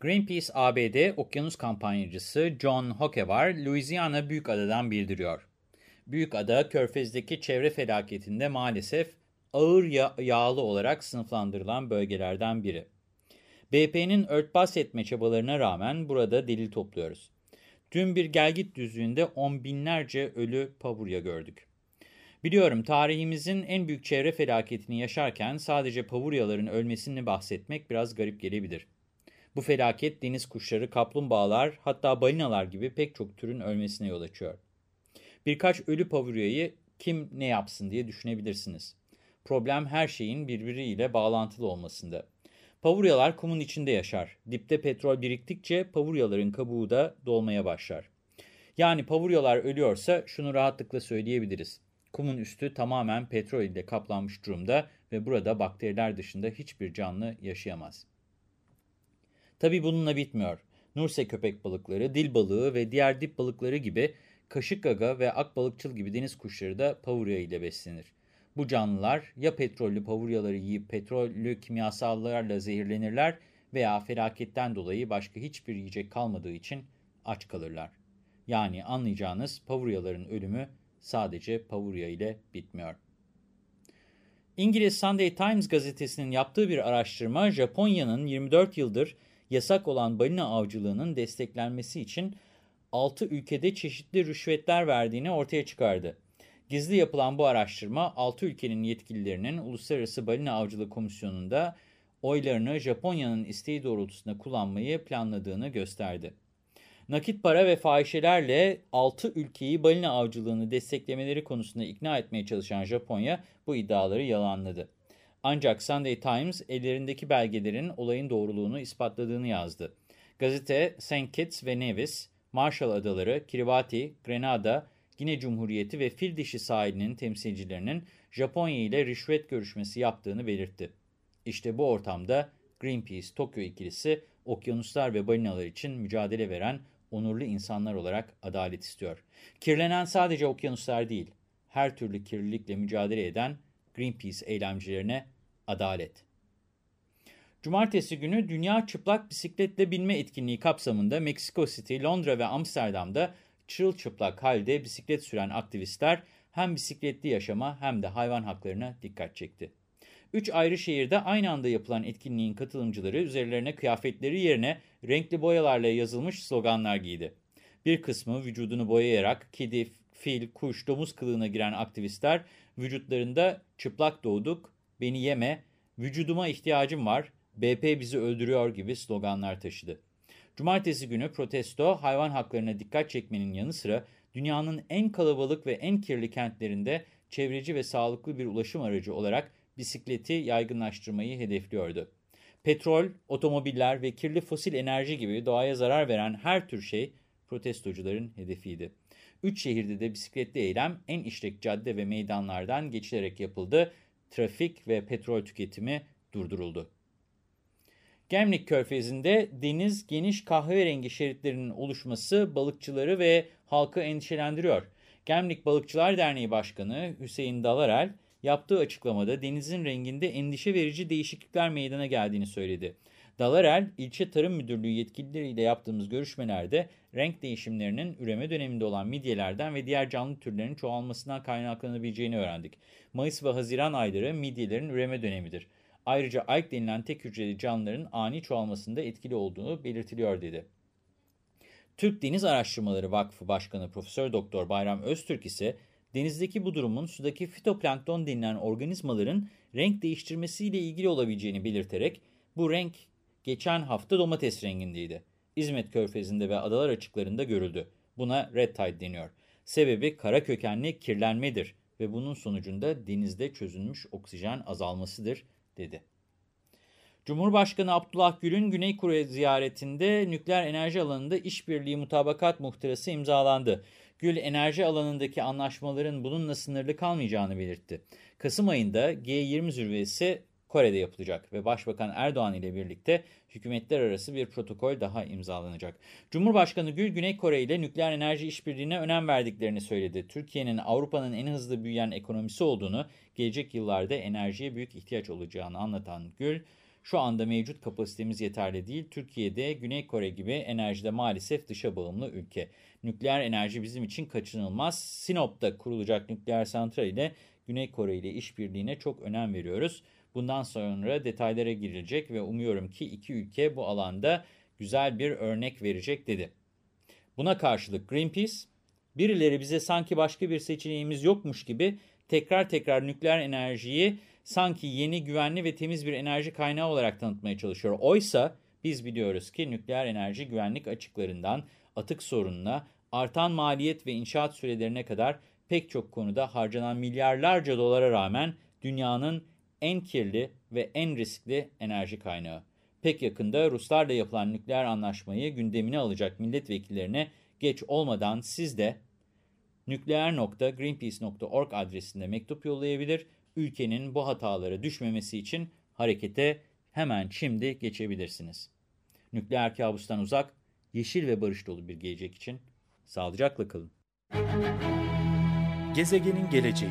Greenpeace ABD okyanus kampanyacısı John Hokevar, Louisiana Büyükada'dan bildiriyor. Büyükada, Körfez'deki çevre felaketinde maalesef ağır yağ yağlı olarak sınıflandırılan bölgelerden biri. BP'nin örtbas etme çabalarına rağmen burada delil topluyoruz. Tüm bir gelgit düzlüğünde on binlerce ölü pavurya gördük. Biliyorum tarihimizin en büyük çevre felaketini yaşarken sadece pavuryaların ölmesini bahsetmek biraz garip gelebilir. Bu felaket deniz kuşları, kaplumbağalar hatta balinalar gibi pek çok türün ölmesine yol açıyor. Birkaç ölü pavuryayı kim ne yapsın diye düşünebilirsiniz. Problem her şeyin birbiriyle bağlantılı olmasında. Pavuryalar kumun içinde yaşar. Dipte petrol biriktikçe pavuryaların kabuğu da dolmaya başlar. Yani pavuryalar ölüyorsa şunu rahatlıkla söyleyebiliriz. Kumun üstü tamamen petrol ile kaplanmış durumda ve burada bakteriler dışında hiçbir canlı yaşayamaz. Tabi bununla bitmiyor. Nurse köpek balıkları, dil balığı ve diğer dip balıkları gibi kaşık gaga ve akbalıkçıl gibi deniz kuşları da pavurya ile beslenir. Bu canlılar ya petrollü pavuryaları yiyip petrollü kimyasallarla zehirlenirler veya felaketten dolayı başka hiçbir yiyecek kalmadığı için aç kalırlar. Yani anlayacağınız pavuryaların ölümü sadece pavurya ile bitmiyor. İngiliz Sunday Times gazetesinin yaptığı bir araştırma Japonya'nın 24 yıldır yasak olan balina avcılığının desteklenmesi için 6 ülkede çeşitli rüşvetler verdiğini ortaya çıkardı. Gizli yapılan bu araştırma 6 ülkenin yetkililerinin Uluslararası Balina Avcılığı Komisyonu'nda oylarını Japonya'nın isteği doğrultusunda kullanmayı planladığını gösterdi. Nakit para ve fahişelerle 6 ülkeyi balina avcılığını desteklemeleri konusunda ikna etmeye çalışan Japonya bu iddiaları yalanladı. Ancak Sunday Times ellerindeki belgelerin olayın doğruluğunu ispatladığını yazdı. Gazete St. Kitts ve Nevis, Marshall Adaları, Kiribati, Grenada, Gine Cumhuriyeti ve Fil Dişi sahilinin temsilcilerinin Japonya ile rüşvet görüşmesi yaptığını belirtti. İşte bu ortamda Greenpeace Tokyo ikilisi okyanuslar ve balinalar için mücadele veren onurlu insanlar olarak adalet istiyor. Kirlenen sadece okyanuslar değil, her türlü kirlilikle mücadele eden Greenpeace eylemcilerine adalet. Cumartesi günü Dünya Çıplak Bisikletle Binme etkinliği kapsamında Meksiko City, Londra ve Amsterdam'da çırılçıplak halde bisiklet süren aktivistler hem bisikletli yaşama hem de hayvan haklarına dikkat çekti. Üç ayrı şehirde aynı anda yapılan etkinliğin katılımcıları üzerlerine kıyafetleri yerine renkli boyalarla yazılmış sloganlar giydi. Bir kısmı vücudunu boyayarak kedi, fil, kuş, domuz kılığına giren aktivistler vücutlarında çıplak doğduk, beni yeme, vücuduma ihtiyacım var, BP bizi öldürüyor gibi sloganlar taşıdı. Cumartesi günü protesto hayvan haklarına dikkat çekmenin yanı sıra dünyanın en kalabalık ve en kirli kentlerinde çevreci ve sağlıklı bir ulaşım aracı olarak bisikleti yaygınlaştırmayı hedefliyordu. Petrol, otomobiller ve kirli fosil enerji gibi doğaya zarar veren her tür şey protestocuların hedefiydi. Üç şehirde de bisikletli eylem en işlek cadde ve meydanlardan geçilerek yapıldı. Trafik ve petrol tüketimi durduruldu. Gemlik Körfezi'nde deniz geniş kahverengi şeritlerinin oluşması balıkçıları ve halkı endişelendiriyor. Gemlik Balıkçılar Derneği Başkanı Hüseyin Dalarel yaptığı açıklamada denizin renginde endişe verici değişiklikler meydana geldiğini söyledi. Dalarel, ilçe tarım müdürlüğü yetkilileriyle yaptığımız görüşmelerde renk değişimlerinin üreme döneminde olan midyelerden ve diğer canlı türlerin çoğalmasından kaynaklanabileceğini öğrendik. Mayıs ve Haziran ayları midyelerin üreme dönemidir. Ayrıca AYK denilen tek hücreli canlıların ani çoğalmasında etkili olduğunu belirtiliyor dedi. Türk Deniz Araştırmaları Vakfı Başkanı Profesör Doktor Bayram Öztürk ise denizdeki bu durumun sudaki fitoplankton denilen organizmaların renk değiştirmesiyle ilgili olabileceğini belirterek bu renk geçen hafta domates rengindeydi. İzmit Körfezi'nde ve adalar açıklarında görüldü. Buna red tide deniyor. Sebebi kara kökenli kirlenmedir ve bunun sonucunda denizde çözülmüş oksijen azalmasıdır dedi. Cumhurbaşkanı Abdullah Gül'ün Güney Kore ziyaretinde nükleer enerji alanında işbirliği mutabakat muhtırası imzalandı. Gül enerji alanındaki anlaşmaların bununla sınırlı kalmayacağını belirtti. Kasım ayında G20 zirvesi Kore'de yapılacak ve Başbakan Erdoğan ile birlikte hükümetler arası bir protokol daha imzalanacak. Cumhurbaşkanı Gül, Güney Kore ile nükleer enerji işbirliğine önem verdiklerini söyledi. Türkiye'nin Avrupa'nın en hızlı büyüyen ekonomisi olduğunu, gelecek yıllarda enerjiye büyük ihtiyaç olacağını anlatan Gül, şu anda mevcut kapasitemiz yeterli değil. Türkiye'de Güney Kore gibi enerjide maalesef dışa bağımlı ülke. Nükleer enerji bizim için kaçınılmaz. Sinop'ta kurulacak nükleer santral ile Güney Kore ile işbirliğine çok önem veriyoruz. Bundan sonra detaylara girilecek ve umuyorum ki iki ülke bu alanda güzel bir örnek verecek dedi. Buna karşılık Greenpeace, birileri bize sanki başka bir seçeneğimiz yokmuş gibi tekrar tekrar nükleer enerjiyi sanki yeni, güvenli ve temiz bir enerji kaynağı olarak tanıtmaya çalışıyor. Oysa biz biliyoruz ki nükleer enerji güvenlik açıklarından atık sorununa, artan maliyet ve inşaat sürelerine kadar pek çok konuda harcanan milyarlarca dolara rağmen dünyanın en kirli ve en riskli enerji kaynağı. Pek yakında Ruslarla yapılan nükleer anlaşmayı gündemine alacak milletvekillerine geç olmadan siz de nükleer.greenpeace.org adresinde mektup yollayabilir, ülkenin bu hatalara düşmemesi için harekete hemen şimdi geçebilirsiniz. Nükleer kabustan uzak, yeşil ve barış dolu bir gelecek için sağlıcakla kalın. Gezegenin geleceği